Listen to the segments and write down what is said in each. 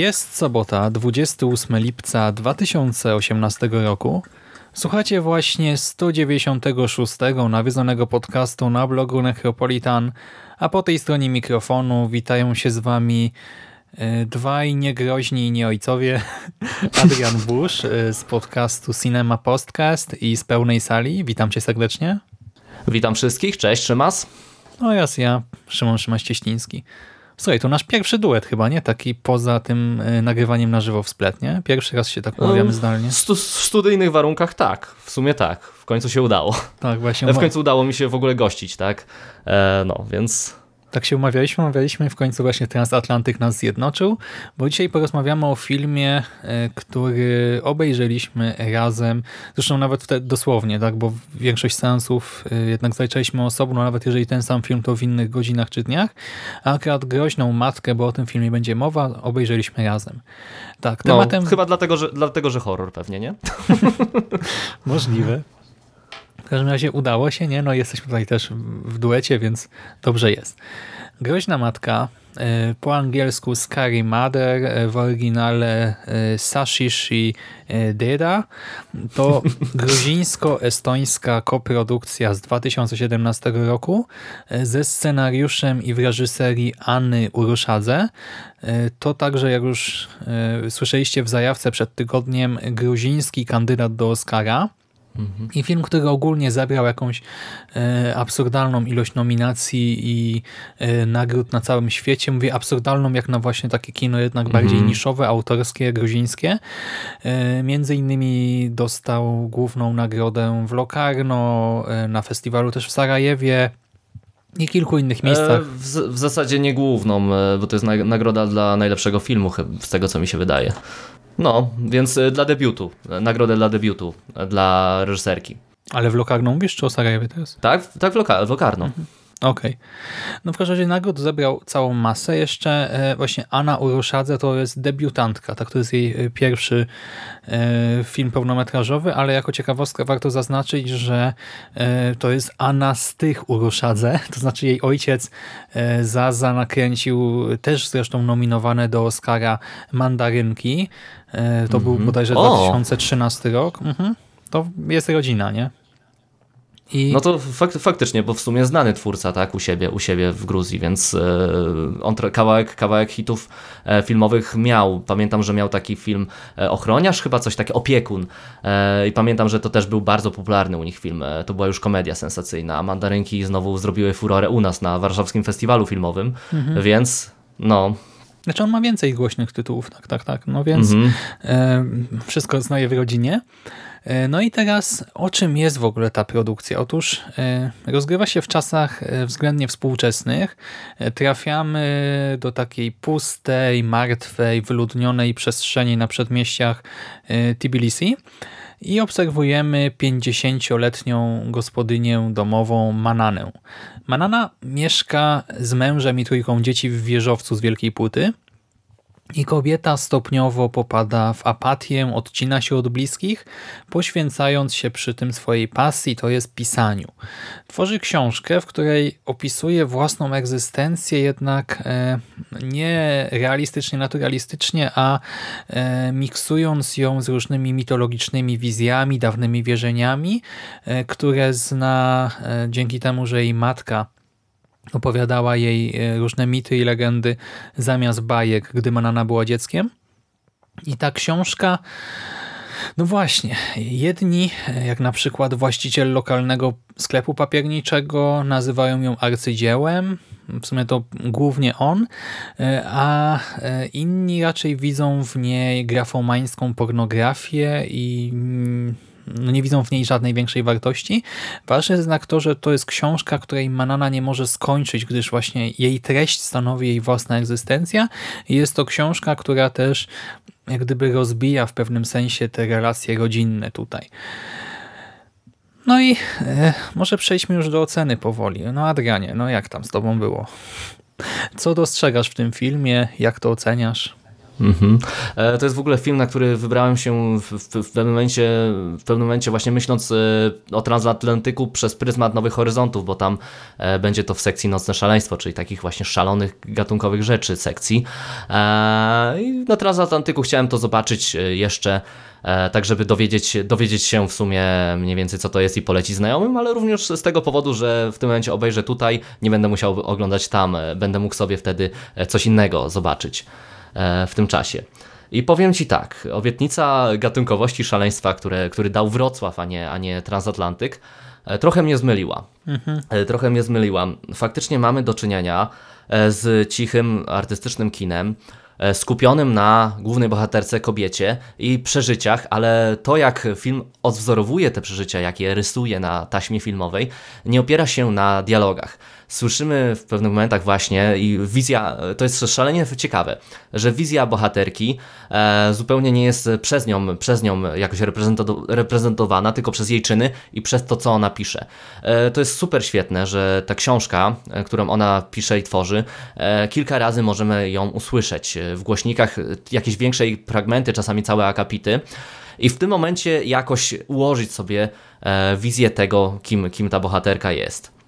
Jest sobota, 28 lipca 2018 roku. Słuchacie właśnie 196 nawiedzonego podcastu na blogu Necropolitan, a po tej stronie mikrofonu witają się z wami e, dwaj niegroźni nieojcowie, Adrian Bush e, z podcastu Cinema Podcast i z pełnej sali. Witam cię serdecznie. Witam wszystkich, cześć, Szymas. Oraz ja, Szymon Szymaś-Cieśliński. Słuchaj, to nasz pierwszy duet chyba, nie? Taki poza tym y, nagrywaniem na żywo w splet, nie? Pierwszy raz się tak umawiamy zdalnie. W, stu, w studyjnych warunkach tak, w sumie tak. W końcu się udało. Tak, właśnie. W końcu udało mi się w ogóle gościć, tak? E, no, więc tak się umawialiśmy, umawialiśmy i w końcu właśnie Transatlantyk nas zjednoczył, bo dzisiaj porozmawiamy o filmie, e, który obejrzeliśmy razem, zresztą nawet wtedy dosłownie, tak, bo większość seansów e, jednak zaliczaliśmy osobno, nawet jeżeli ten sam film to w innych godzinach czy dniach, a akurat Groźną Matkę, bo o tym filmie będzie mowa, obejrzeliśmy razem. Tak, no, tematem... No, chyba dlatego, że, dlatego, że horror pewnie, nie? Możliwe. W każdym razie udało się, nie? No jesteśmy tutaj też w duecie, więc dobrze jest. Groźna Matka, e, po angielsku Scary Mother, e, w oryginale e, Sashishi Deda, to gruzińsko-estońska koprodukcja z 2017 roku ze scenariuszem i w reżyserii Anny Uruszadze. To także, jak już słyszeliście w zajawce przed tygodniem, gruziński kandydat do Oscara. Mhm. I film, który ogólnie zabrał jakąś e, absurdalną ilość nominacji i e, nagród na całym świecie. Mówię absurdalną jak na właśnie takie kino jednak bardziej mhm. niszowe, autorskie, gruzińskie. E, między innymi dostał główną nagrodę w Locarno, na festiwalu też w Sarajewie, i kilku innych miejscach. W, w, zasadzie nie główną, bo to jest nagroda dla najlepszego filmu, z tego co mi się wydaje. No, więc y, dla debiutu, nagrodę dla debiutu, dla reżyserki. Ale w Lokarno mówisz, czy o Sarajewie to jest? Tak, tak w, loka w Lokarno. Mhm. Okej. Okay. No w każdym razie nagród zebrał całą masę. Jeszcze e, właśnie Anna Uruszadze to jest debiutantka, tak to jest jej e, pierwszy e, film pełnometrażowy, ale jako ciekawostkę warto zaznaczyć, że to jest Anna z tych Uruszadze, to znaczy jej ojciec Zaza nakręcił też zresztą nominowane do Oscara Mandarynki. To mm -hmm. był mhm. bodajże o! 2013 rok. Mhm. To jest rodzina, nie? I... No to fak faktycznie, bo w sumie znany twórca tak, u, siebie, u siebie w Gruzji, więc e, on kawałek, kawałek hitów e, filmowych miał. Pamiętam, że miał taki film e, Ochroniarz, chyba coś takiego, Opiekun. E, I pamiętam, że to też był bardzo popularny u nich film. E, to była już komedia sensacyjna, a Mandarynki znowu zrobiły furorę u nas na warszawskim festiwalu filmowym, mhm. więc no, znaczy on ma więcej głośnych tytułów, tak, tak, tak. No więc mhm. e, wszystko znaje w rodzinie. E, no i teraz o czym jest w ogóle ta produkcja? Otóż e, rozgrywa się w czasach e, względnie współczesnych. Trafiamy do takiej pustej, martwej, wyludnionej przestrzeni na przedmieściach Tbilisi i obserwujemy 50-letnią gospodynię domową Mananę. Manana mieszka z mężem i trójką dzieci w wieżowcu z Wielkiej Płyty i kobieta stopniowo popada w apatię, odcina się od bliskich, poświęcając się przy tym swojej pasji, to jest pisaniu. Tworzy książkę, w której opisuje własną egzystencję, jednak e, nie realistycznie, naturalistycznie, a e, miksując ją z różnymi mitologicznymi wizjami, dawnymi wierzeniami, e, które zna dzięki temu, że jej matka opowiadała jej e, różne mity i legendy zamiast bajek, gdy Manana była dzieckiem. I ta książka, no właśnie, jedni, e, jak na przykład właściciel lokalnego sklepu papierniczego, nazywają ją arcydziełem, w sumie to głównie on, e, a inni raczej widzą w niej grafomańską pornografię i mm, nie widzą w niej żadnej większej wartości. Ważne jest jednak to, że to jest książka, której Manana nie może skończyć, gdyż właśnie jej treść stanowi jej własna egzystencja. Jest to książka, która też jak gdyby rozbija w pewnym sensie te relacje rodzinne tutaj. No i e, może przejdźmy już do oceny powoli. No Adrianie, no jak tam z tobą było? Co dostrzegasz w tym filmie? Jak to oceniasz? Mhm. E, to jest w ogóle film, na który wybrałem się w, w, w, pewnym, momencie, w pewnym momencie właśnie myśląc e, o transatlantyku przez pryzmat Nowych Horyzontów, bo tam e, będzie to w sekcji Nocne Szaleństwo, czyli takich właśnie szalonych, gatunkowych rzeczy sekcji. I na transatlantyku chciałem to zobaczyć jeszcze tak żeby dowiedzieć, dowiedzieć się w sumie mniej więcej co to jest i polecić znajomym, ale również z tego powodu, że w tym momencie obejrzę tutaj, nie będę musiał oglądać tam, będę mógł sobie wtedy coś innego zobaczyć. E, w tym czasie. I powiem Ci tak, obietnica gatunkowości szaleństwa, które, który dał Wrocław, a nie, a nie Transatlantyk, e, trochę mnie zmyliła. Mhm. E, trochę mnie zmyliła. Faktycznie mamy do czynienia z cichym, artystycznym kinem, skupionym na głównej bohaterce kobiecie i przeżyciach, ale to jak film odwzorowuje te przeżycia, jak je rysuje na taśmie filmowej, nie opiera się na dialogach słyszymy w pewnych momentach właśnie i wizja, to jest szalenie ciekawe, że wizja bohaterki e, zupełnie nie jest przez nią, przez nią jakoś reprezentowana, tylko przez jej czyny i przez to, co ona pisze. E, to jest super świetne, że ta książka, e, którą ona pisze i tworzy, e, kilka razy możemy ją usłyszeć w głośnikach, jakieś większe fragmenty, czasami całe akapity. I w tym momencie jakoś ułożyć sobie e, wizję tego, kim, kim ta bohaterka jest.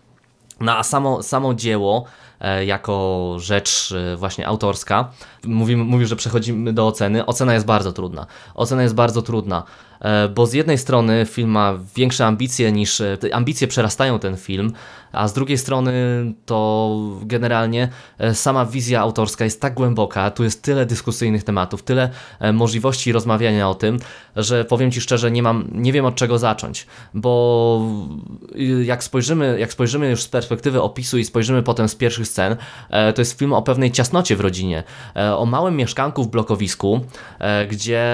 Na samo, samo dzieło e, jako rzecz e, właśnie autorska. Mówimy, mówił, że przechodzimy do oceny. Ocena jest bardzo trudna. Ocena jest bardzo trudna. E, bo z jednej strony film ma większe ambicje niż, ambicje przerastają ten film, a z drugiej strony to generalnie e, sama wizja autorska jest tak głęboka, tu jest tyle dyskusyjnych tematów, tyle możliwości rozmawiania o tym, że powiem Ci szczerze, nie mam, nie wiem od czego zacząć, bo jak spojrzymy, jak spojrzymy już z perspektywy opisu i spojrzymy potem z pierwszych scen, to jest film o pewnej ciasnocie w rodzinie, o małym mieszkanku w blokowisku, gdzie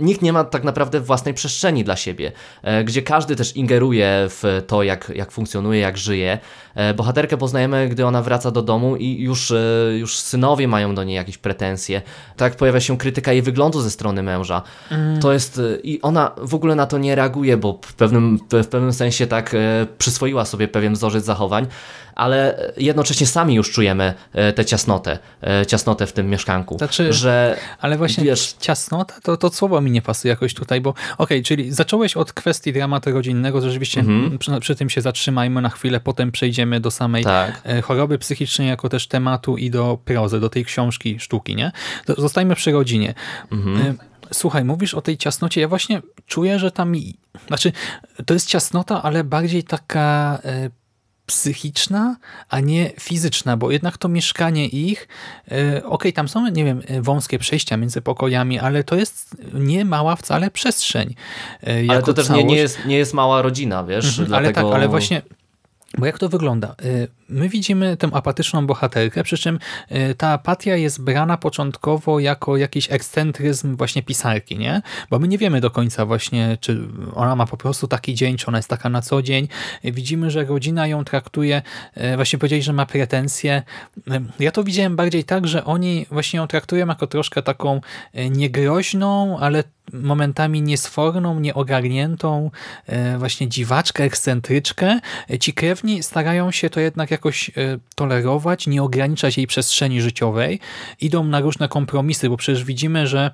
nikt nie ma tak naprawdę własnej przestrzeni dla siebie, e, gdzie każdy też ingeruje w to, jak, jak funkcjonuje, jak żyje. E, bohaterkę poznajemy, gdy ona wraca do domu i już, e, już synowie mają do niej jakieś pretensje. Tak pojawia się krytyka jej wyglądu ze strony męża. Mm. To jest i ona w ogóle na to nie reaguje, bo w pewnym, w pewnym sensie tak przyswoiła sobie pewien wzorzec zachowań, ale jednocześnie sami już czujemy tę ciasnotę, ciasnotę w tym mieszkanku. Znaczy, że, ale właśnie wiesz, ciasnota, to, to słowo mi nie pasuje jakoś tutaj, bo okej, okay, czyli zacząłeś od kwestii dramatu rodzinnego, rzeczywiście mhm. przy, przy, tym się zatrzymajmy na chwilę, potem przejdziemy do samej tak. E, choroby psychicznej jako też tematu i do prozy, do tej książki, sztuki, nie? Zostajmy przy rodzinie. Mhm. E, słuchaj, mówisz o tej ciasnocie. Ja właśnie czuję, że tam. Znaczy, to jest ciasnota, ale bardziej taka e, psychiczna, a nie fizyczna, bo jednak to mieszkanie ich, e, okej, okay, tam są, nie wiem, wąskie przejścia między pokojami, ale to jest nie mała wcale przestrzeń. E, ale to też nie, nie, jest, nie jest mała rodzina, wiesz? Mhm, dlatego... Ale tak, ale właśnie bo jak to wygląda? My widzimy tę apatyczną bohaterkę, przy czym y, ta apatia jest brana początkowo jako jakiś ekscentryzm właśnie pisarki, nie? Bo my nie wiemy do końca właśnie, czy ona ma po prostu taki dzień, czy ona jest taka na co dzień. Widzimy, że rodzina ją traktuje, y, właśnie powiedzieli, że ma pretensje. Ja to widziałem bardziej tak, że oni właśnie ją traktują jako troszkę taką niegroźną, ale momentami niesforną, nieogarniętą, e, właśnie dziwaczkę, ekscentryczkę. E, ci krewni starają się to jednak jakoś e, tolerować, nie ograniczać jej przestrzeni życiowej. Idą na różne kompromisy, bo przecież widzimy, że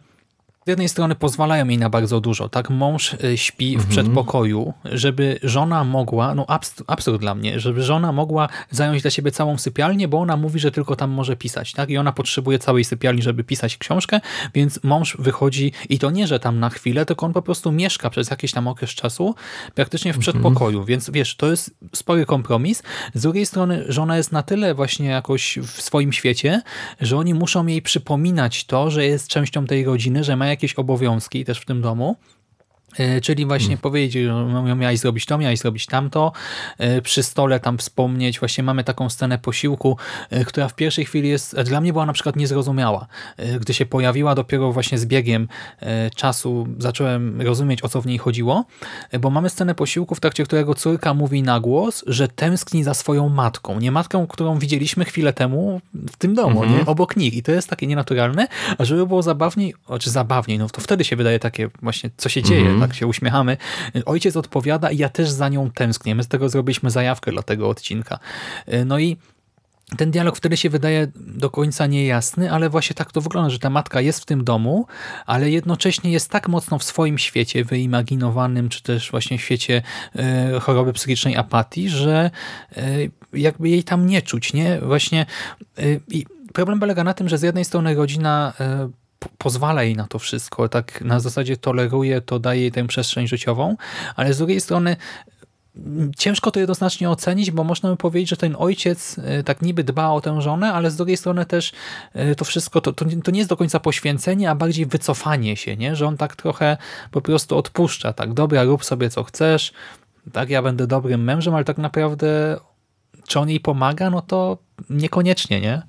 z jednej strony pozwalają jej na bardzo dużo, tak? Mąż y, śpi w Mhm. przedpokoju, żeby żona mogła, no abs- absurd dla mnie, żeby żona mogła zająć dla siebie całą sypialnię, bo ona mówi, że tylko tam może pisać, tak? I ona potrzebuje całej sypialni, żeby pisać książkę, więc mąż wychodzi i to nie, że tam na chwilę, tylko on po prostu mieszka przez jakiś tam okres czasu praktycznie w przedpokoju, więc wiesz, to jest spory kompromis. Z drugiej strony żona jest na tyle właśnie jakoś w swoim świecie, że oni muszą jej przypominać to, że jest częścią tej rodziny, że ma jakieś obowiązki też w tym domu. E, Czyli właśnie powiedzieć, że no, miałeś zrobić to, miałeś zrobić tamto, e, przy stole tam wspomnieć, właśnie mamy taką scenę posiłku, e, która w pierwszej chwili jest, dla mnie była na przykład niezrozumiała. Gdy się pojawiła, dopiero właśnie z biegiem czasu zacząłem rozumieć, o co w niej chodziło, bo mamy scenę posiłku, w trakcie którego córka mówi na głos, że tęskni za swoją matką. Nie matką, którą widzieliśmy chwilę temu w tym domu, nie? obok nich. I to jest takie nienaturalne, a żeby było zabawniej, czy zabawniej, no to wtedy się wydaje takie właśnie, co się dzieje, tak się uśmiechamy. Ojciec odpowiada i ja też za nią tęsknię. My z tego zrobiliśmy zajawkę dla tego odcinka. No i ten dialog wtedy się wydaje do końca niejasny, ale właśnie tak to wygląda, że ta matka jest w tym domu, ale jednocześnie jest tak mocno w swoim świecie wyimaginowanym, czy też właśnie świecie e, choroby psychicznej apatii, że e, jakby jej tam nie czuć, nie? Właśnie i problem polega na tym, że z jednej strony rodzina po- pozwala jej na to wszystko, tak na zasadzie toleruje to, daje jej tę przestrzeń życiową, ale z drugiej strony ciężko to jednoznacznie ocenić, bo można by powiedzieć, że ten ojciec e, tak niby dba o tę żonę, ale z drugiej strony też e, to wszystko, to, to, to nie jest do końca poświęcenie, a bardziej wycofanie się, nie? że on tak trochę po prostu odpuszcza, tak, dobra, rób sobie co chcesz, tak, ja będę dobrym mężem, ale tak naprawdę czy on jej pomaga, no to niekoniecznie, nie?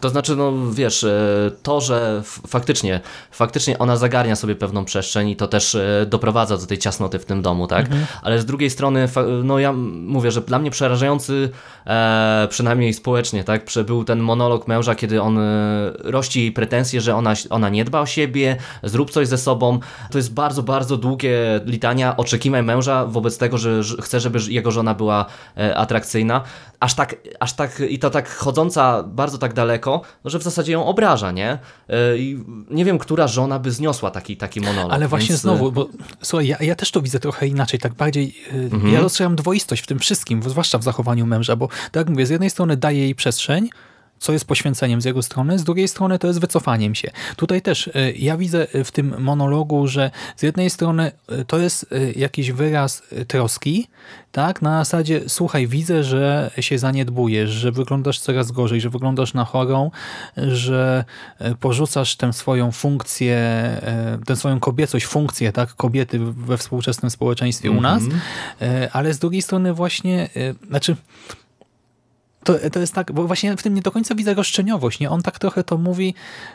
To znaczy, no wiesz, e, to, że faktycznie, faktycznie ona zagarnia sobie pewną przestrzeń i to też e, doprowadza do tej ciasnoty w tym domu, tak? Ale z drugiej strony, no ja mówię, że dla mnie przerażający, e, przynajmniej społecznie, tak? Był ten monolog męża, kiedy on e, rości jej pretensje, że ona, ona nie dba o siebie, zrób coś ze sobą. To jest bardzo, bardzo długie litania oczekiwań męża wobec tego, że chce, żeby jego żona była atrakcyjna. Aż tak, aż tak, i to tak chodząca bardzo tak daleko, no, że w zasadzie ją obraża, nie? E, I nie wiem, która żona by zniosła taki, taki monolog. Ale właśnie więc, e, znowu, bo słuchaj, ja, ja też to widzę trochę inaczej, tak bardziej, y, ja dostrzegam dwoistość w tym wszystkim, zwłaszcza w zachowaniu męża, bo tak jak mówię, z jednej strony daje jej przestrzeń, co jest poświęceniem z jego strony, z drugiej strony to jest wycofaniem się. Tutaj też y, ja widzę w tym monologu, że z jednej strony y, to jest jakiś wyraz troski, tak, na zasadzie słuchaj, widzę, że się zaniedbujesz, że wyglądasz coraz gorzej, że wyglądasz na chorą, że porzucasz tę swoją funkcję, tę swoją kobiecość, funkcję, tak, kobiety we współczesnym społeczeństwie u nas, y, ale z drugiej strony właśnie, znaczy to, to jest tak, bo właśnie w tym nie do końca widzę roszczeniowość, nie? On tak trochę to mówi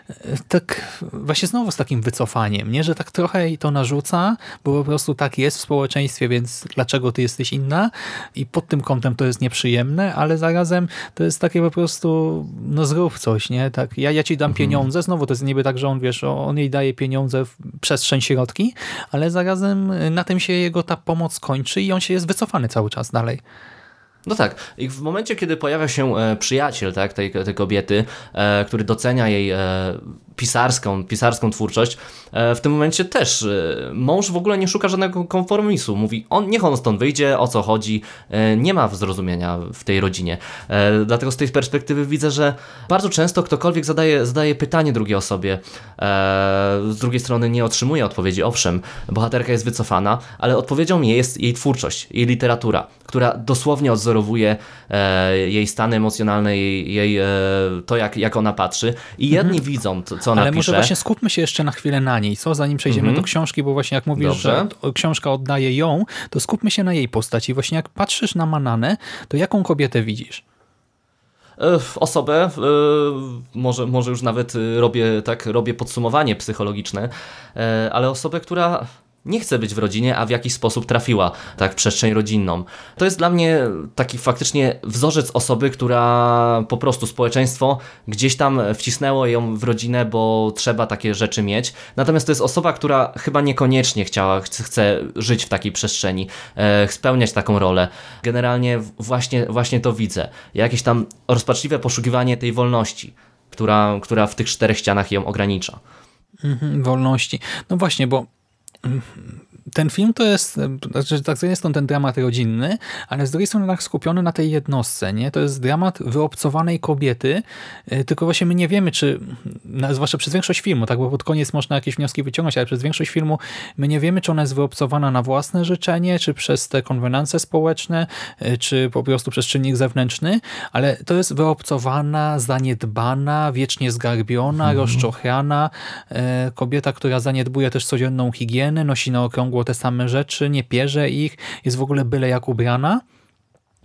e, tak właśnie znowu z takim wycofaniem, nie? Że tak trochę jej to narzuca, bo po prostu tak jest w społeczeństwie, więc dlaczego ty jesteś inna? I pod tym kątem to jest nieprzyjemne, ale zarazem to jest takie po prostu no zrób coś, nie? Tak, ja, ja ci dam pieniądze, znowu to jest niby tak, że on, wiesz, on jej daje pieniądze w przestrzeń środki, ale zarazem na tym się jego ta pomoc kończy i on się jest wycofany cały czas dalej. No tak, i w momencie, kiedy pojawia się e, przyjaciel tak, tej, tej kobiety, e, który docenia jej e, pisarską, pisarską twórczość, e, w tym momencie też e, mąż w ogóle nie szuka żadnego konformisu. Mówi, on, niech on stąd wyjdzie, o co chodzi, e, nie ma zrozumienia w tej rodzinie. Dlatego z tej perspektywy widzę, że bardzo często ktokolwiek zadaje, zadaje pytanie drugiej osobie, z drugiej strony nie otrzymuje odpowiedzi. Owszem, bohaterka jest wycofana, ale odpowiedzią jest jej twórczość, jej literatura, która dosłownie odzorowuje jej stany emocjonalne, jej, jej to, jak, jak ona patrzy. I jedni widzą, to, co Ale może właśnie skupmy się jeszcze na chwilę na niej, co? Zanim przejdziemy do książki, bo właśnie jak mówisz, Dobrze. że książka oddaje ją, to skupmy się na jej postaci. Właśnie jak patrzysz na Mananę, to jaką kobietę widzisz? Osobę, e, może, może już nawet e, robię, tak, robię podsumowanie psychologiczne, e, ale osobę, która nie chce być w rodzinie, a w jakiś sposób trafiła tak, w przestrzeń rodzinną. To jest dla mnie taki faktycznie wzorzec osoby, która po prostu społeczeństwo gdzieś tam wcisnęło ją w rodzinę, bo trzeba takie rzeczy mieć. Natomiast to jest osoba, która chyba niekoniecznie chciała, chce- żyć w takiej przestrzeni, e, spełniać taką rolę. Generalnie właśnie, właśnie to widzę. Jakieś tam rozpaczliwe poszukiwanie tej wolności, która, która w tych czterech ścianach ją ogranicza. Mhm, wolności. No właśnie, bo mm, ten film to jest, znaczy tak z jednej strony ten dramat rodzinny, ale z drugiej strony tak skupiony na tej jednostce, nie? To jest dramat wyobcowanej kobiety, y, tylko właśnie my nie wiemy, czy, no, zwłaszcza przez większość filmu, tak, bo pod koniec można jakieś wnioski wyciągnąć, ale przez większość filmu my nie wiemy, czy ona jest wyobcowana na własne życzenie, czy przez te konwenanse społeczne, y, czy po prostu przez czynnik zewnętrzny, ale to jest wyobcowana, zaniedbana, wiecznie zgarbiona, mhm. rozczochrana, y, kobieta, która zaniedbuje też codzienną higienę, nosi na okrągło te same rzeczy, nie pierze ich, jest w ogóle byle jak ubrana.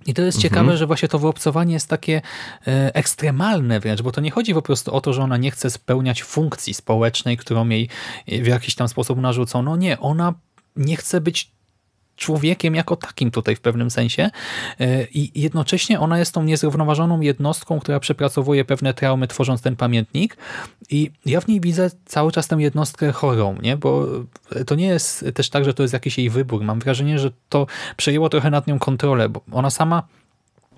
I to jest mhm. ciekawe, że właśnie to wyobcowanie jest takie e, ekstremalne wręcz, bo to nie chodzi po prostu o to, że ona nie chce spełniać funkcji społecznej, którą jej w jakiś tam sposób narzucono. Nie, ona nie chce być człowiekiem jako takim tutaj w pewnym sensie e, i jednocześnie ona jest tą niezrównoważoną jednostką, która przepracowuje pewne traumy tworząc ten pamiętnik i ja w niej widzę cały czas tę jednostkę chorą, nie? bo to nie jest też tak, że to jest jakiś jej wybór. Mam wrażenie, że to przejęło trochę nad nią kontrolę, bo ona sama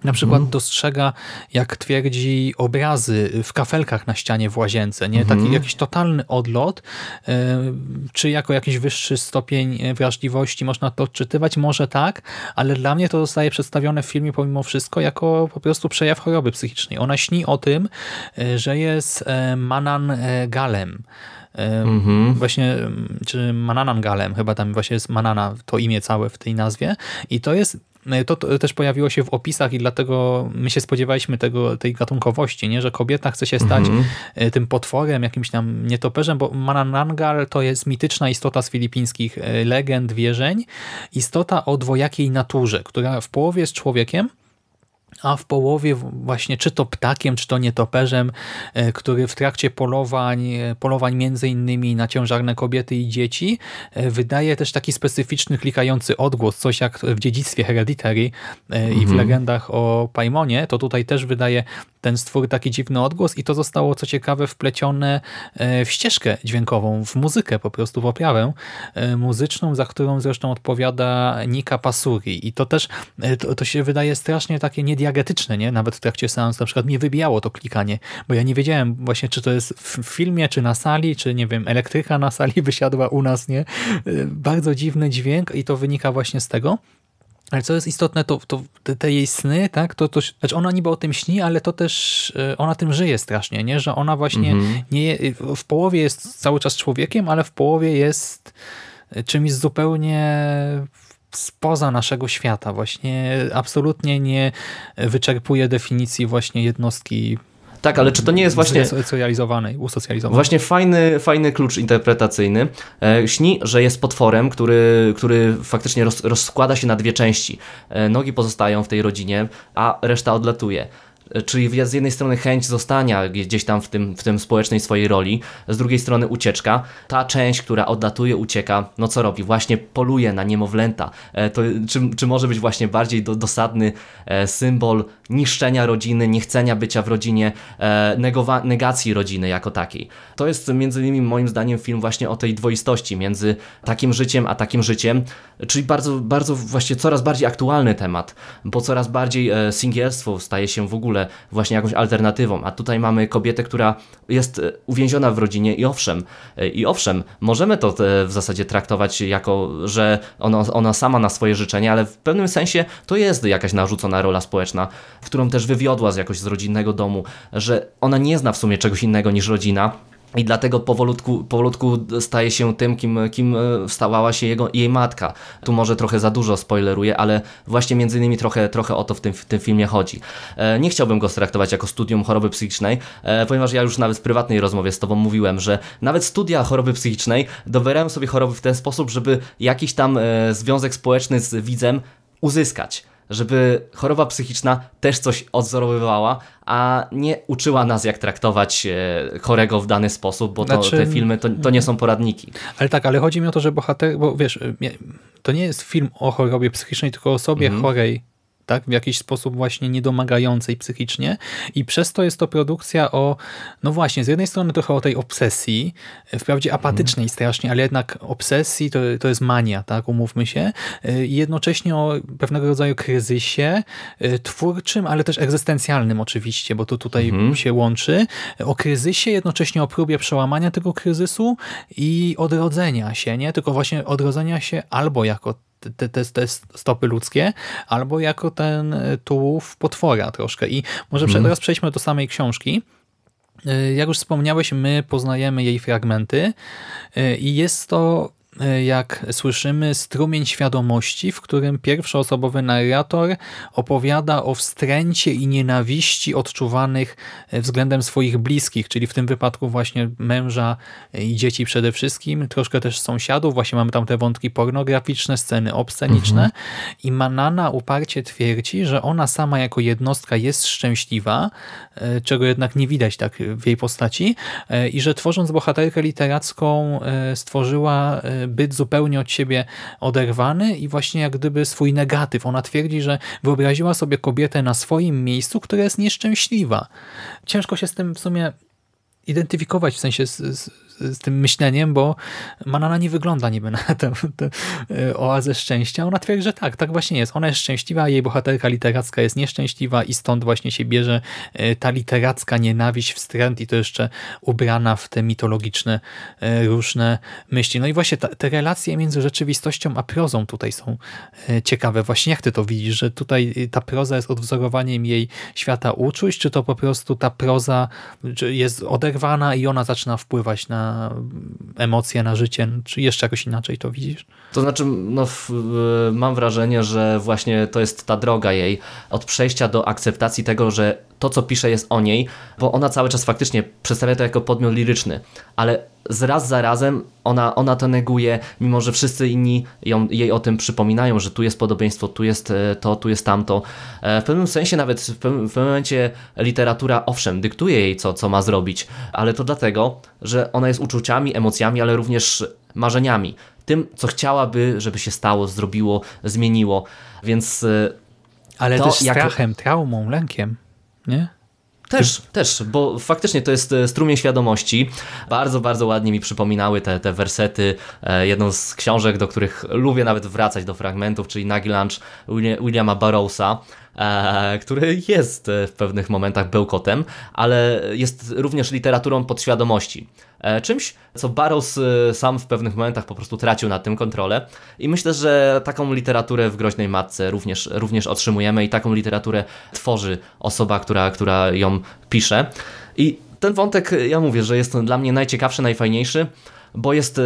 na przykład mhm. dostrzega, jak twierdzi, obrazy w kafelkach na ścianie w łazience. Nie? Taki mhm. jakiś totalny odlot, e, czy jako jakiś wyższy stopień wrażliwości można to odczytywać? Może tak, ale dla mnie to zostaje przedstawione w filmie pomimo wszystko jako po prostu przejaw choroby psychicznej. Ona śni o tym, e, że jest e, Manan Galem. Mhm. Właśnie, czy Mananan Galem, chyba tam właśnie jest Manana, to imię całe w tej nazwie. I to jest to, to, też pojawiło się w opisach i dlatego my się spodziewaliśmy tego, tej gatunkowości, nie? że kobieta chce się stać mm -hmm. tym potworem, jakimś tam nietoperzem, bo Mananangal to jest mityczna istota z filipińskich e, legend, wierzeń, istota o dwojakiej naturze, która w połowie jest człowiekiem, a w połowie właśnie czy to ptakiem, czy to nietoperzem, e, który w trakcie polowań, e, polowań między innymi na ciężarne kobiety i dzieci, e, wydaje też taki specyficzny, klikający odgłos, coś jak w dziedzictwie Hereditary i w mhm. legendach o Paimonie, to tutaj też wydaje ten stwór taki dziwny odgłos i to zostało, co ciekawe, wplecione w ścieżkę dźwiękową, w muzykę po prostu, w oprawę muzyczną, za którą zresztą odpowiada Nika Pasuri i to też, to, to się wydaje strasznie takie niediagnostyczne diegetyczne, nie? Nawet w trakcie seansu na przykład mnie wybijało to klikanie, bo ja nie wiedziałem właśnie, czy to jest w filmie, czy na sali, czy nie wiem, elektryka na sali wysiadła u nas, nie? Bardzo dziwny dźwięk i to wynika właśnie z tego. Ale co jest istotne, to, to te jej sny, tak, to, to znaczy ona niby o tym śni, ale to też e, ona tym żyje strasznie, nie? Że ona właśnie mhm. nie, w połowie jest cały czas człowiekiem, ale w połowie jest czymś zupełnie spoza naszego świata. Właśnie absolutnie nie wyczerpuje definicji właśnie jednostki tak, ale czy to nie jest właśnie... Zresocjalizowanej, usocjalizowanej. Właśnie fajny, fajny klucz interpretacyjny. E, śni, że jest potworem, który, który faktycznie roz, rozkłada się na dwie części. E, nogi pozostają w tej rodzinie, a reszta odlatuje. Czyli z jednej strony chęć zostania gdzieś tam w tym, w tym społecznej swojej roli, z drugiej strony ucieczka. Ta część, która odlatuje, ucieka, no co robi? Właśnie poluje na niemowlęta. E, to, czy, czy może być właśnie bardziej do, dosadny e, symbol niszczenia rodziny, niechcenia bycia w rodzinie, e, negowa- negacji rodziny jako takiej. To jest między innymi moim zdaniem film właśnie o tej dwoistości między takim życiem a takim życiem, czyli bardzo, bardzo właśnie coraz bardziej aktualny temat, bo coraz bardziej singielstwo staje się w ogóle ogóle właśnie jakąś alternatywą. A tutaj mamy kobietę, która jest e, uwięziona w rodzinie i owszem, e, i owszem, możemy to w zasadzie traktować jako, że ona, ona sama na swoje życzenie, ale w pewnym sensie to jest jakaś narzucona rola społeczna, którą też wywiodła z jakoś z rodzinnego domu, że ona nie zna w sumie czegoś innego niż rodzina i dlatego powolutku, powolutku staje się tym, kim, kim e, stawała się jego, jej matka. Tu może trochę za dużo spoileruję, ale właśnie między innymi trochę, trochę o to w tym, w tym filmie chodzi. E, nie chciałbym go traktować jako studium choroby psychicznej, e, ponieważ ja już nawet w prywatnej rozmowie z Tobą mówiłem, że nawet studia choroby psychicznej dobierają sobie choroby w ten sposób, żeby jakiś tam związek społeczny z widzem uzyskać żeby choroba psychiczna też coś odzorowywała, a nie uczyła nas, jak traktować e, chorego w dany sposób, bo to, znaczy... te filmy to, to, nie są poradniki. Ale tak, ale chodzi mi o to, że bohater, bo wiesz, to nie jest film o chorobie psychicznej, tylko o osobie mhm. chorej tak? W jakiś sposób właśnie niedomagającej psychicznie i przez to jest to produkcja o, no właśnie, z jednej strony trochę o tej obsesji, wprawdzie apatycznej mm. strasznie, ale jednak obsesji to, to jest mania, tak? Umówmy się. I jednocześnie o pewnego rodzaju kryzysie twórczym, ale też egzystencjalnym oczywiście, bo to tutaj mm. się łączy. O kryzysie, jednocześnie o próbie przełamania tego kryzysu i odrodzenia się, nie? Tylko właśnie odrodzenia się albo jako te, te, te stopy ludzkie, albo jako ten tułów potwora troszkę. I może hmm. teraz przejdźmy do samej książki. Y, jak już wspomniałeś, my poznajemy jej fragmenty y, i jest to E, jak słyszymy, strumień świadomości, w którym pierwszoosobowy narrator opowiada o wstręcie i nienawiści odczuwanych e, względem swoich bliskich, czyli w tym wypadku właśnie męża i dzieci przede wszystkim, troszkę też sąsiadów, właśnie mamy tam te wątki pornograficzne, sceny obsceniczne mhm. i Manana uparcie twierdzi, że ona sama jako jednostka jest szczęśliwa, e, czego jednak nie widać tak w jej postaci i że tworząc bohaterkę literacką stworzyła byt zupełnie od siebie oderwany i właśnie jak gdyby swój negatyw. Ona twierdzi, że wyobraziła sobie kobietę na swoim miejscu, która jest nieszczęśliwa. Ciężko się z tym w sumie identyfikować w sensie z, z, z tym myśleniem, bo Manana nie wygląda niby na tę, e, oazę szczęścia. Ona twierdzi, że tak, tak właśnie jest. Ona jest szczęśliwa, jej bohaterka literacka jest nieszczęśliwa i stąd właśnie się bierze e, ta literacka nienawiść, wstręt i to jeszcze ubrana w te mitologiczne e, różne myśli. No i właśnie te relacje między rzeczywistością a prozą tutaj są ciekawe. Właśnie jak ty to widzisz, że tutaj ta proza jest odwzorowaniem jej świata uczuć, czy to po prostu ta proza jest oderwana i ona zaczyna wpływać na emocje, na życie, czy jeszcze jakoś inaczej to widzisz? To znaczy, no, mam wrażenie, że właśnie to jest ta droga jej od przejścia do akceptacji tego, że to, co pisze, jest o niej, bo ona cały czas faktycznie przedstawia to jako podmiot liryczny, ale z raz za razem ona, ona to neguje, mimo że wszyscy inni ją, jej o tym przypominają, że tu jest podobieństwo, tu jest e, to, tu jest tamto. E, w pewnym sensie nawet w pewnym, w pewnym momencie literatura, owszem, dyktuje jej, co, co ma zrobić, ale to dlatego, że ona jest uczuciami, emocjami, ale również marzeniami. Tym, co chciałaby, żeby się stało, zrobiło, zmieniło. Więc. E, ale to też strachem, jak... traumą, lękiem nie? Też, też, bo faktycznie to jest e, strumień świadomości. Bardzo, bardzo ładnie mi przypominały te, te wersety. E, jedną z książek, do których lubię nawet wracać do fragmentów, czyli Nagi Lunch Williama Burroughsa, e, który jest w pewnych momentach bełkotem, ale jest również literaturą podświadomości. E, czymś, co Barrows e, sam w pewnych momentach po prostu tracił nad tym kontrolę i myślę, że taką literaturę w Groźnej Matce również, również otrzymujemy i taką literaturę tworzy osoba, która, która ją pisze. I ten wątek, ja mówię, że jest dla mnie najciekawszy, najfajniejszy, bo jest, e,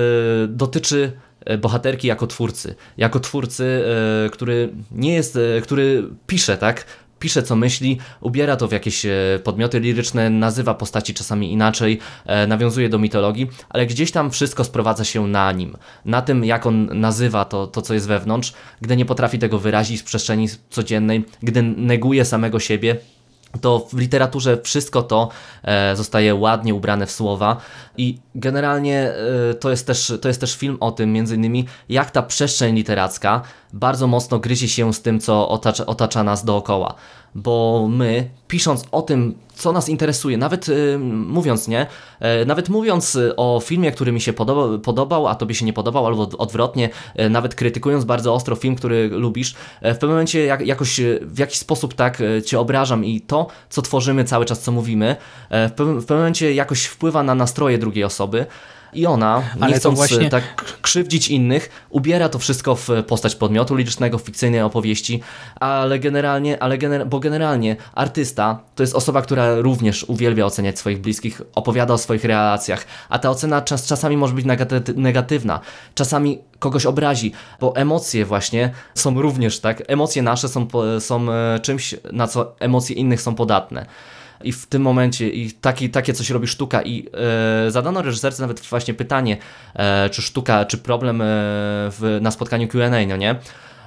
dotyczy bohaterki jako twórcy. Jako twórcy, który nie jest, który pisze, tak? Pisze co myśli, ubiera to w jakieś e, podmioty liryczne, nazywa postaci czasami inaczej, e, nawiązuje do mitologii, ale gdzieś tam wszystko sprowadza się na nim, na tym jak on nazywa to, to co jest wewnątrz, gdy nie potrafi tego wyrazić w przestrzeni codziennej, gdy neguje samego siebie, to w literaturze wszystko to e, zostaje ładnie ubrane w słowa. I generalnie e, to, jest też, to jest też film o tym między innymi jak ta przestrzeń literacka bardzo mocno gryzie się z tym co otacza, otacza nas dookoła bo my, pisząc o tym, co nas interesuje, nawet y, mówiąc, nie, y, nawet mówiąc y, o filmie, który mi się podobał, podobał, a tobie się nie podobał, albo odwrotnie, y, nawet krytykując bardzo ostro film, który lubisz, y, w pewnym momencie jak, jakoś w jakiś sposób tak cię obrażam i to, co tworzymy cały czas, co mówimy, w w pewnym momencie jakoś wpływa na nastroje drugiej osoby i ona, nie Ale chcąc właśnie... tak krzywdzić innych, ubiera to wszystko w postać podmiotu licznego, w fikcyjnej opowieści, ale generalnie, ale gener bo generalnie artysta to jest osoba, która również uwielbia oceniać swoich bliskich, opowiada o swoich relacjach, a ta ocena czas, czasami może być negaty negatywna, czasami kogoś obrazi, bo emocje właśnie są również, tak, emocje nasze są, są e, czymś, na co emocje innych są podatne i w tym momencie i taki, takie coś robi sztuka i e, zadano reżyserce nawet właśnie pytanie, e, czy sztuka, czy problem e, w, na spotkaniu Q&A, no nie?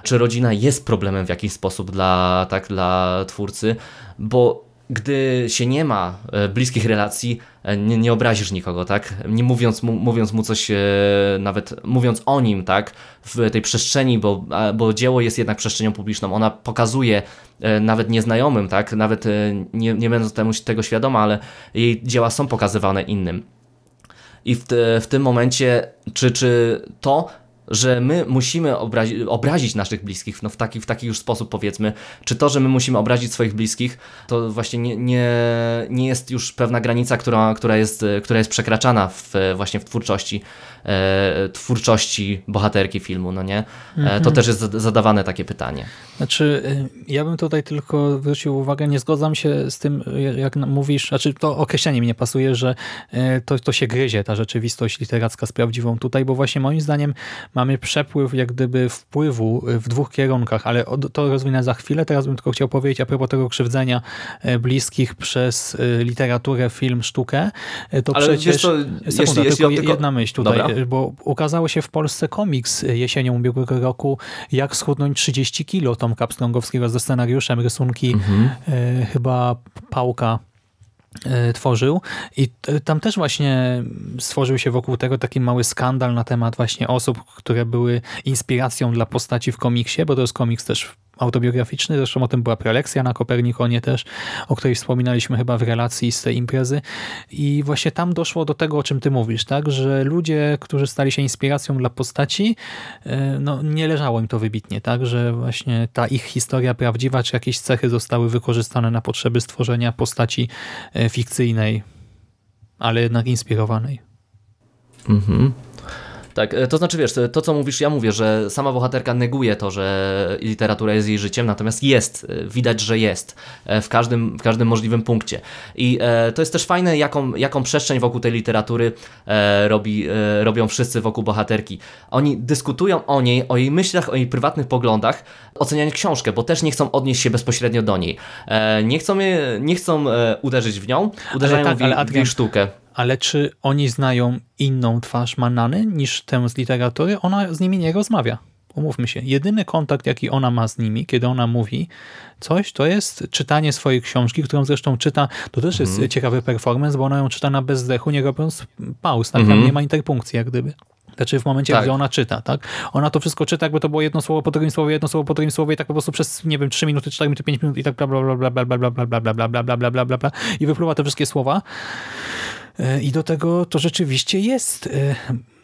Czy rodzina jest problemem w jakiś sposób dla, tak, dla twórcy, bo gdy się nie ma e, bliskich relacji, e, nie, nie obrazisz nikogo, tak? Nie mówiąc mu, mówiąc mu coś, e, nawet mówiąc o nim, tak? W tej przestrzeni, bo, bo dzieło jest jednak przestrzenią publiczną. Ona pokazuje nawet nieznajomym, tak? Nawet nie, nie będąc temu, tego świadoma, ale jej dzieła są pokazywane innym. I w, te, w tym momencie, czy, czy to że my musimy obrazi obrazić naszych bliskich no w, taki, w taki już sposób powiedzmy, czy to, że my musimy obrazić swoich bliskich, to właśnie nie, nie, nie jest już pewna granica, która, która, jest, która jest przekraczana w, właśnie w twórczości twórczości bohaterki filmu, no nie? E, to mhm. też jest zadawane takie pytanie. Znaczy, y, ja bym tutaj tylko zwrócił uwagę, nie zgadzam się z tym, jak mówisz, znaczy to określenie mi nie pasuje, że to, to się gryzie, ta rzeczywistość literacka z prawdziwą tutaj, bo właśnie moim zdaniem mamy przepływ jak gdyby wpływu w dwóch kierunkach, ale to rozwinę za chwilę. Teraz bym tylko chciał powiedzieć a propos tego krzywdzenia bliskich przez literaturę, film, sztukę. To ale przecież... Wiesz co, sekunda, jeśli, tylko, tylko jedna myśl tutaj, Dobra. Bo ukazało się w Polsce komiks jesienią ubiegłego roku Jak schudnąć 30 kilo Tomka Pstrągowskiego ze scenariuszem, rysunki mhm. e, chyba Pałka e, tworzył i tam też właśnie stworzył się wokół tego taki mały skandal na temat właśnie osób, które były inspiracją dla postaci w komiksie, bo to jest komiks też autobiograficzny, zresztą o tym była prelekcja na Kopernikonie też, o której wspominaliśmy chyba w relacji z tej imprezy i właśnie tam doszło do tego, o czym ty mówisz, tak, że ludzie, którzy stali się inspiracją dla postaci, e, no nie leżało im to wybitnie, tak, że właśnie ta ich historia prawdziwa, czy jakieś cechy zostały wykorzystane na potrzeby stworzenia postaci e, fikcyjnej, ale jednak inspirowanej. Mhm. Tak, e, to znaczy wiesz, to co mówisz, ja mówię, że sama bohaterka neguje to, że literatura jest jej życiem, natomiast jest, e, widać, że jest e, w każdym, w każdym możliwym punkcie. I to jest też fajne, jaką, jaką przestrzeń wokół tej literatury robi, robią wszyscy wokół bohaterki. Oni dyskutują o niej, o jej myślach, o jej prywatnych poglądach, oceniając książkę, bo też nie chcą odnieść się bezpośrednio do niej. Nie chcą, nie chcą uderzyć w nią, uderzają tak, w, jej, w jej sztukę ale czy oni znają inną twarz Manany niż tę z literatury? Ona z nimi nie rozmawia. Umówmy się. Jedyny kontakt, jaki ona ma z nimi, kiedy ona mówi coś, to jest czytanie swojej książki, którą zresztą czyta, to też jest mm. ciekawy performance, bo ona ją czyta na bezdechu, nie robiąc pauz, tak? Mm. Tam mhm. nie ma interpunkcji, jak gdyby. Znaczy w momencie, tak. gdy ona czyta, tak? Ona to wszystko czyta, jakby to było jedno słowo po drugim słowie, jedno słowo po drugim słowie i tak po prostu przez, nie wiem, 3 minuty, 4 minuty, 5 minut i tak bla bla bla bla bla bla bla bla bla bla bla bla bla bla bla bla i wypluwa te wszystkie słowa. I do tego to rzeczywiście jest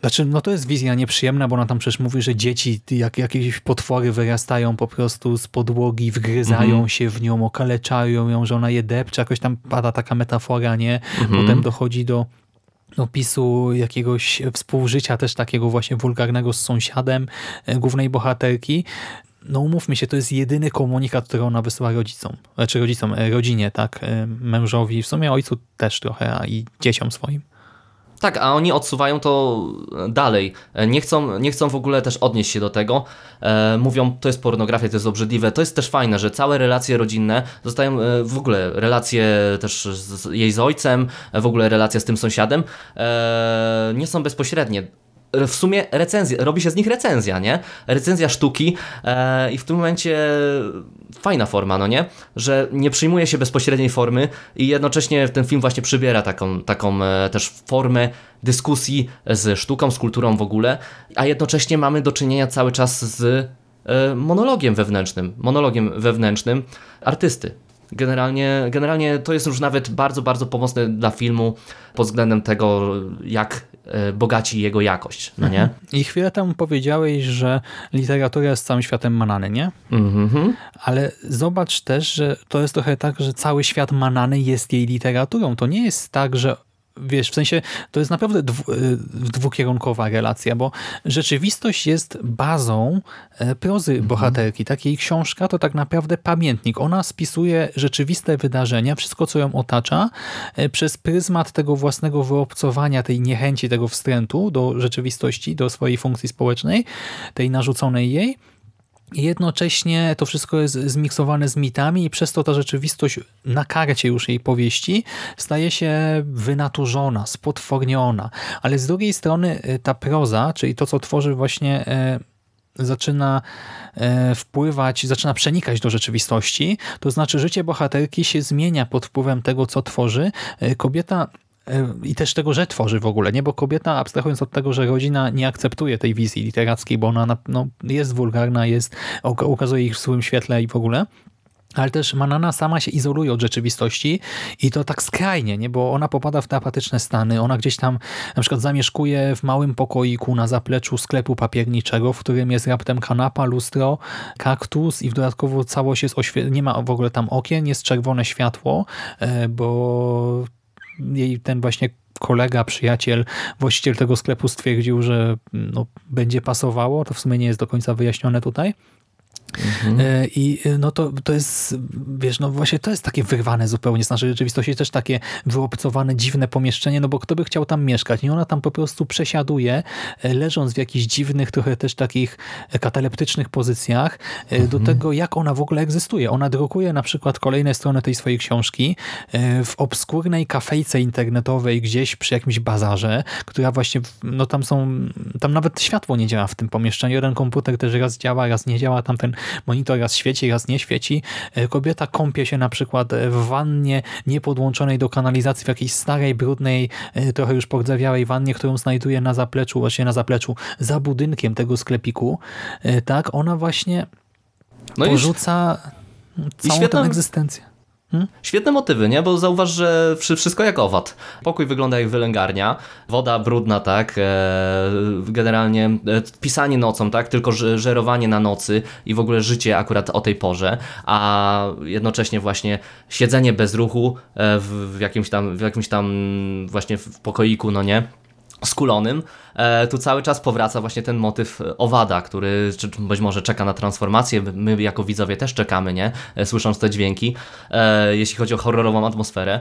znaczy, no to jest wizja nieprzyjemna, bo ona tam przecież mówi, że dzieci, jak jakieś potwory wyrastają po prostu z podłogi, wgryzają mhm. się w nią, okaleczają ją, że ona je depcze, jakoś tam pada taka metafora, nie? Mhm. Potem dochodzi do opisu jakiegoś współżycia też takiego właśnie wulgarnego z sąsiadem głównej bohaterki no umówmy się, to jest jedyny komunikat, który ona wysyła rodzicom, znaczy rodzicom, e, rodzinie, tak, e, mężowi, w sumie ojcu też trochę, a i dzieciom swoim. Tak, a oni odsuwają to dalej. E, nie chcą, nie chcą w ogóle też odnieść się do tego. E, mówią, to jest pornografia, to jest obrzydliwe. To jest też fajne, że całe relacje rodzinne zostają, e, w ogóle relacje też z jej z ojcem, w ogóle relacje z tym sąsiadem, e, nie są bezpośrednie w sumie recenzja, robi się z nich recenzja, nie? Recenzja sztuki e, i w tym momencie fajna forma, no nie? Że nie przyjmuje się bezpośredniej formy i jednocześnie ten film właśnie przybiera taką, taką e, też formę dyskusji z sztuką, z kulturą w ogóle, a jednocześnie mamy do czynienia cały czas z e, monologiem wewnętrznym, monologiem wewnętrznym artysty. Generalnie, generalnie to jest już nawet bardzo, bardzo pomocne dla filmu pod względem tego, jak e, bogaci jego jakość, no nie? Mhm. I chwilę temu powiedziałeś, że literatura jest całym światem Manany, nie? Mhm. Ale zobacz też, że to jest trochę tak, że cały świat Manany jest jej literaturą. To nie jest tak, że wiesz, w sensie to jest naprawdę dwu, y, dwukierunkowa relacja, bo rzeczywistość jest bazą e, prozy mhm. bohaterki. Tak, jej książka to tak naprawdę pamiętnik. Ona spisuje rzeczywiste wydarzenia, wszystko co ją otacza e, przez pryzmat tego własnego wyobcowania, tej niechęci, tego wstrętu do rzeczywistości, do swojej funkcji społecznej, tej narzuconej jej jednocześnie to wszystko jest zmiksowane z mitami i przez to ta rzeczywistość na karcie już jej powieści staje się wynaturzona, spotworniona. Ale z drugiej strony y, ta proza, czyli to, co tworzy właśnie zaczyna e, wpływać, zaczyna przenikać do rzeczywistości, to znaczy życie bohaterki się zmienia pod wpływem tego, co tworzy. Kobieta i też tego, że tworzy w ogóle, nie? Bo kobieta, abstrahując od tego, że rodzina nie akceptuje tej wizji literackiej, bo ona no, jest wulgarna, jest, ukazuje ich w złym świetle i w ogóle, ale też Manana sama się izoluje od rzeczywistości i to tak skrajnie, nie? bo ona popada w te apatyczne stany. Ona gdzieś tam na przykład zamieszkuje w małym pokoiku na zapleczu sklepu papierniczego, w którym jest raptem kanapa, lustro, kaktus i w dodatkowo całość jest nie ma w ogóle tam okien, jest czerwone światło, e, bo jej ten właśnie kolega, przyjaciel, właściciel tego sklepu stwierdził, że no, będzie pasowało. To w sumie nie jest do końca wyjaśnione tutaj. Mhm. E, I e, no to, to jest, wiesz, no właśnie to jest takie wyrwane zupełnie z naszej rzeczywistości, też takie wyobcowane, dziwne pomieszczenie, no bo kto by chciał tam mieszkać? I ona tam po prostu przesiaduje, e, leżąc w jakichś dziwnych, trochę też takich kataleptycznych pozycjach, mhm. do tego, jak ona w ogóle egzystuje. Ona drukuje na przykład kolejne strony tej swojej książki w obskurnej kafejce internetowej gdzieś przy jakimś bazarze, która właśnie, no tam są, tam nawet światło nie działa w tym pomieszczeniu. Jeden komputer też raz działa, raz nie działa, tam ten monitor raz świeci, raz nie świeci. E, kobieta kąpie się na przykład w wannie niepodłączonej do kanalizacji w jakiejś starej, brudnej, e, trochę już pordzewiałej wannie, którą znajduje na zapleczu, właśnie na zapleczu, za budynkiem tego sklepiku. E, tak, ona właśnie no porzuca i całą świetna, tę egzystencję. Hmm? Świetne motywy, nie? Bo zauważ, że wszystko jak owad. Pokój wygląda jak wylęgarnia, woda brudna, tak? E, generalnie e, pisanie nocą, tak? Tylko żerowanie na nocy i w ogóle życie akurat o tej porze, a jednocześnie właśnie siedzenie bez ruchu e, w, jakimś tam, w jakimś tam właśnie w pokoiku, no nie? Skulonym, e, tu cały czas powraca właśnie ten motyw owada, który być może czeka na transformację, my jako widzowie też czekamy, nie? E, słysząc te dźwięki. E, jeśli chodzi o horrorową atmosferę,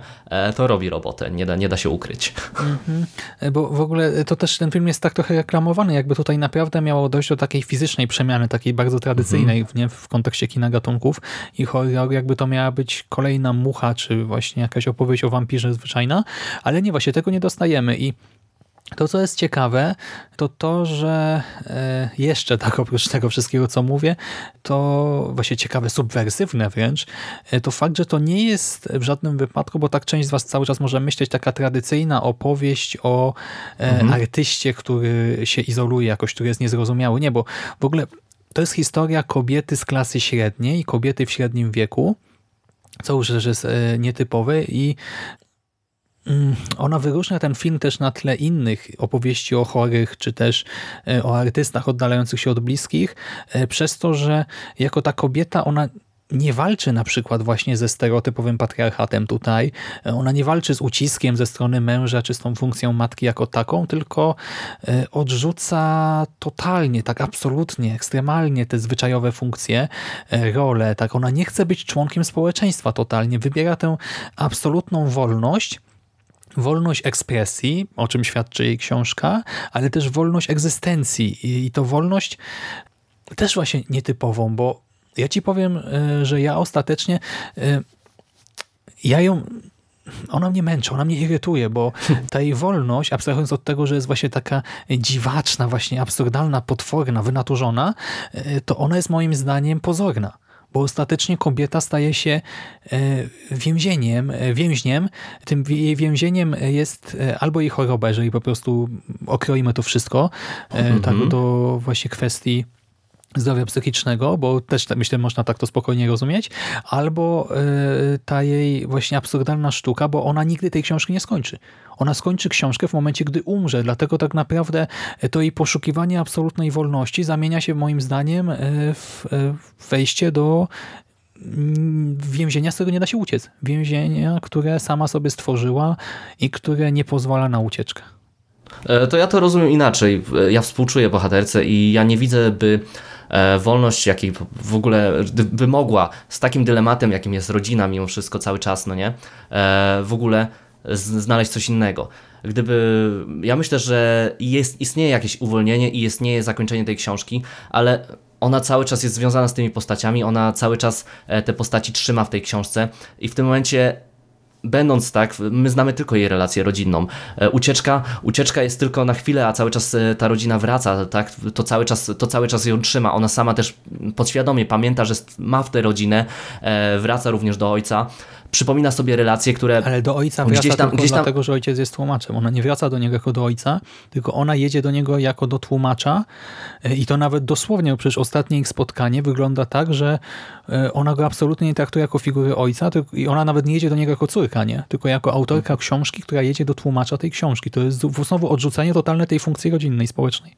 to robi robotę, nie da, nie da się ukryć. Mhm. Bo w ogóle to też ten film jest tak trochę reklamowany, jakby tutaj naprawdę miało dojść do takiej fizycznej przemiany, takiej bardzo tradycyjnej mhm. nie? w kontekście kina gatunków i horror jakby to miała być kolejna mucha, czy właśnie jakaś opowieść o wampirze zwyczajna, ale nie, właśnie tego nie dostajemy i to, co jest ciekawe, to to, że e, jeszcze tak oprócz tego wszystkiego, co mówię, to właśnie ciekawe, subwersywne wręcz, e, to fakt, że to nie jest w żadnym wypadku, bo tak część z was cały czas może myśleć, taka tradycyjna opowieść o e, mhm. artyście, który się izoluje jakoś, który jest niezrozumiały. Nie, bo w ogóle to jest historia kobiety z klasy średniej, kobiety w średnim wieku, co już jest nietypowe i ona wyróżnia ten film też na tle innych opowieści o chorych, czy też e, o artystach oddalających się od bliskich, e, przez to, że jako ta kobieta ona nie walczy na przykład właśnie ze stereotypowym patriarchatem tutaj. E, ona nie walczy z uciskiem ze strony męża, czy z tą funkcją matki jako taką, tylko odrzuca totalnie, tak absolutnie, ekstremalnie te zwyczajowe funkcje, role. Tak, ona nie chce być członkiem społeczeństwa totalnie. Wybiera tę absolutną wolność, wolność ekspresji, o czym świadczy jej książka, ale też wolność egzystencji. I to wolność też właśnie nietypową, bo ja ci powiem, e, że ja ostatecznie e, ja ją ona mnie męczy, ona mnie irytuje, bo ta jej wolność, abstrahując od tego, że jest właśnie taka dziwaczna, właśnie absurdalna, potworna, wynaturzona, e, to ona jest moim zdaniem pozorna bo ostatecznie kobieta staje się e, więzieniem, e, więźniem. Tym jej więzieniem jest e, albo jej choroba, jeżeli po prostu okroimy to wszystko, mhm. tak do właśnie kwestii zdrowia psychicznego, bo też myślę, można tak to spokojnie rozumieć, albo ta jej właśnie absurdalna sztuka, bo ona nigdy tej książki nie skończy. Ona skończy książkę w momencie, gdy umrze, dlatego tak naprawdę to jej poszukiwanie absolutnej wolności zamienia się moim zdaniem e, w wejście do mm, więzienia, z którego nie da się uciec. Więzienia, które sama sobie stworzyła i które nie pozwala na ucieczkę. E, to ja to rozumiem inaczej. E, ja współczuję bohaterce i ja nie widzę, by wolność, jakiej w ogóle by mogła z takim dylematem, jakim jest rodzina mimo wszystko cały czas, no nie, w ogóle znaleźć coś innego. Gdyby, ja myślę, że jest, istnieje jakieś uwolnienie i istnieje zakończenie tej książki, ale ona cały czas jest związana z tymi postaciami, ona cały czas e, te postaci trzyma w tej książce i w tym momencie będąc tak, my znamy tylko jej relację rodzinną. E, ucieczka, ucieczka jest tylko na chwilę, a cały czas e, ta rodzina wraca, tak? To cały czas, to cały czas ją trzyma. Ona sama też podświadomie pamięta, że ma w tę rodzinę, e, wraca również do ojca przypomina sobie relacje, które... Ale do ojca wraca gdzieś tam, tylko gdzieś tam... dlatego, że ojciec jest tłumaczem. Ona nie wraca do niego jako do ojca, tylko ona jedzie do niego jako do tłumacza e, i to nawet dosłownie, przecież ostatnie ich spotkanie wygląda tak, że e, ona go absolutnie nie traktuje jako figurę ojca i ona nawet nie jedzie do niego jako córka, nie? tylko jako autorka książki, która jedzie do tłumacza tej książki. To jest znowu odrzucenie totalne tej funkcji rodzinnej, społecznej.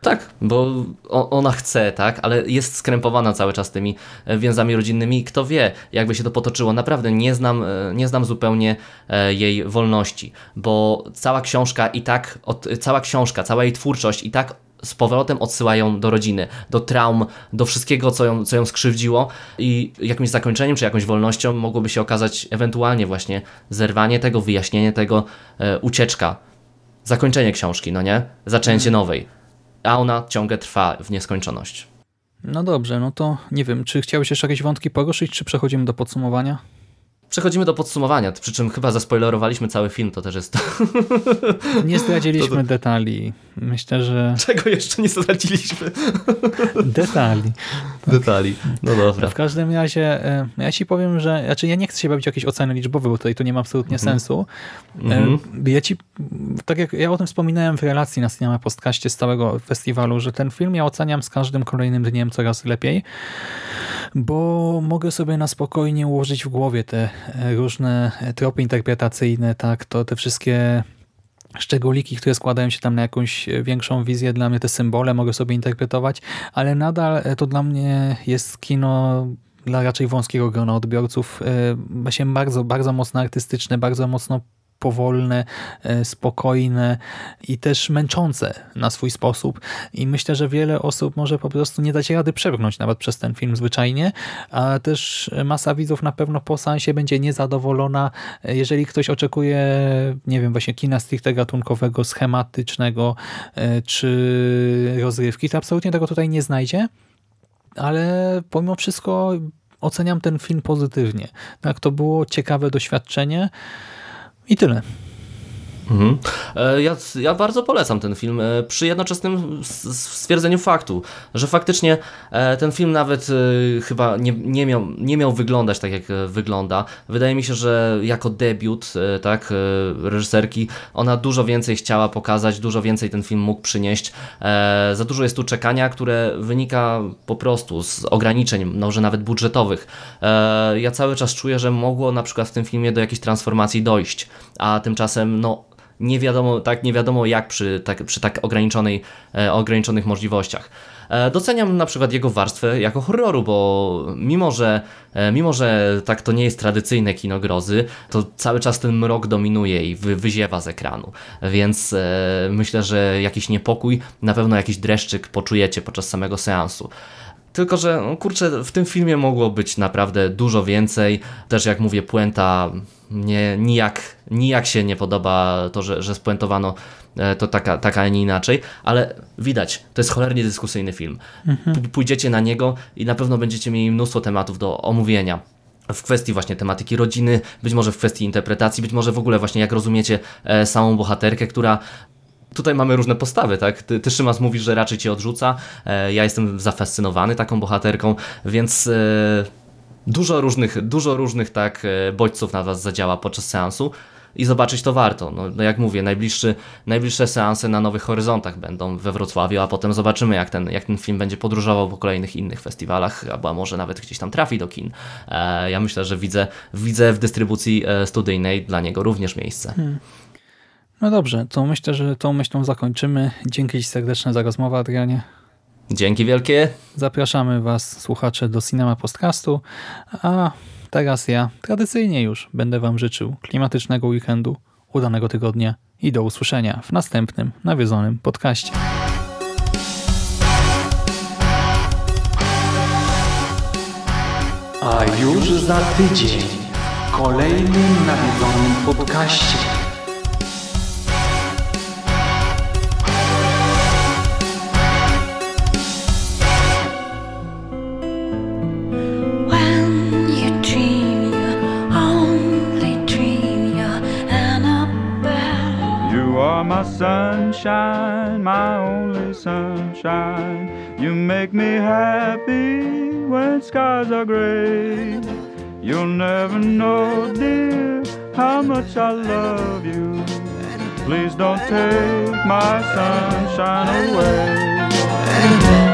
Tak, bo ona chce, tak, ale jest skrępowana cały czas tymi e, więzami rodzinnymi. Kto wie, jakby się to potoczyło. Naprawdę nie znam, e, nie znam zupełnie e, jej wolności, bo cała książka i tak, cała książka, cała jej twórczość i tak z powrotem odsyłają do rodziny, do traum, do wszystkiego, co ją, co ją skrzywdziło i jakimś zakończeniem czy jakąś wolnością mogłoby się okazać ewentualnie właśnie zerwanie tego, wyjaśnienie tego, ucieczka, zakończenie książki, no nie? Zaczęcie mhm. nowej a ona ciągle trwa w nieskończoność. No dobrze, no to nie wiem, czy chciałeś jeszcze jakieś wątki poruszyć, czy przechodzimy do podsumowania? Przechodzimy do podsumowania, przy czym chyba zaspoilerowaliśmy cały film, to też jest... Nie zdradziliśmy to to... detali. Myślę, że... Czego jeszcze nie zdradziliśmy? Detali. Detali, no dobra. W każdym razie, e, ja ci powiem, że... Znaczy ja nie chcę się bawić jakieś oceny liczbowe, bo tutaj to nie ma absolutnie mhm. sensu. Mhm. Ja ci... Tak jak ja o tym wspominałem w relacji na Cinema Postkaście z całego festiwalu, że ten film ja oceniam z każdym kolejnym dniem coraz lepiej, bo mogę sobie na spokojnie ułożyć w głowie te różne tropy interpretacyjne, tak, to te wszystkie szczególiki, które składają się tam na jakąś większą wizję, dla mnie te symbole mogę sobie interpretować, ale nadal to dla mnie jest kino dla raczej wąskiego grona odbiorców, e, właśnie bardzo, bardzo mocno artystyczne, bardzo mocno powolne, e, spokojne i też męczące na swój sposób. I myślę, że wiele osób może po prostu nie dać rady przebrnąć nawet przez ten film zwyczajnie, a też masa widzów na pewno po sensie będzie niezadowolona, jeżeli ktoś oczekuje, nie wiem, właśnie kina stricte gatunkowego, schematycznego e, czy rozrywki, to absolutnie tego tutaj nie znajdzie, ale pomimo wszystko oceniam ten film pozytywnie. Tak, to było ciekawe doświadczenie. I tyle. Mhm. E, ja, ja, bardzo polecam ten film e, przy jednoczesnym stwierdzeniu faktu, że faktycznie e, ten film nawet chyba nie, nie, miał, nie miał wyglądać tak jak wygląda. Wydaje mi się, że jako debiut tak, reżyserki ona dużo więcej chciała pokazać, dużo więcej ten film mógł przynieść. Za dużo jest tu czekania, które wynika po prostu z ograniczeń, może nawet budżetowych. Ja cały czas czuję, że mogło na przykład w tym filmie do jakiejś transformacji dojść, a tymczasem no nie wiadomo, tak, nie wiadomo jak przy tak, przy tak ograniczonej, e, ograniczonych możliwościach. E, doceniam na przykład jego warstwę jako horroru, bo mimo że, e, mimo, że tak to nie jest tradycyjne kino grozy, to cały czas ten mrok dominuje i wy, wyziewa z ekranu. Więc e, myślę, że jakiś niepokój, na pewno jakiś dreszczyk poczujecie podczas samego seansu. Tylko, że no, kurczę, w tym filmie mogło być naprawdę dużo więcej. Też jak mówię, puenta nie, nijak, nijak się nie podoba to, że, że spuentowano e, to taka, taka, a nie inaczej, ale widać, to jest cholernie dyskusyjny film. Mhm. Pójdziecie na niego i na pewno będziecie mieli mnóstwo tematów do omówienia w kwestii właśnie tematyki rodziny, być może w kwestii interpretacji, być może w ogóle właśnie jak rozumiecie e, samą bohaterkę, która tutaj mamy różne postawy, tak? Ty, ty Szymas mówisz, że raczej cię odrzuca, e, ja jestem zafascynowany taką bohaterką, więc e, dużo różnych, dużo różnych tak e, bodźców na was zadziała podczas seansu i zobaczyć to warto. No, no jak mówię, najbliższy, najbliższe seanse na Nowych Horyzontach będą we Wrocławiu, a potem zobaczymy jak ten, jak ten film będzie podróżował po kolejnych innych festiwalach, albo może nawet gdzieś tam trafi do kin. E, ja myślę, że widzę, widzę w dystrybucji studyjnej dla niego również miejsce. Hmm. No dobrze, to myślę, że tą myślą zakończymy. Dzięki serdeczne za rozmowę, Adrianie. Dzięki wielkie. Zapraszamy Was, słuchacze, do Cinema Podcastu, a teraz ja tradycyjnie już będę Wam życzył klimatycznego weekendu, udanego tygodnia i do usłyszenia w następnym nawiedzonym podcaście. A już za tydzień w kolejnym nawiedzonym podcaście. Skies are gray. You'll never know, dear, how much I love you. Please don't take my sunshine away.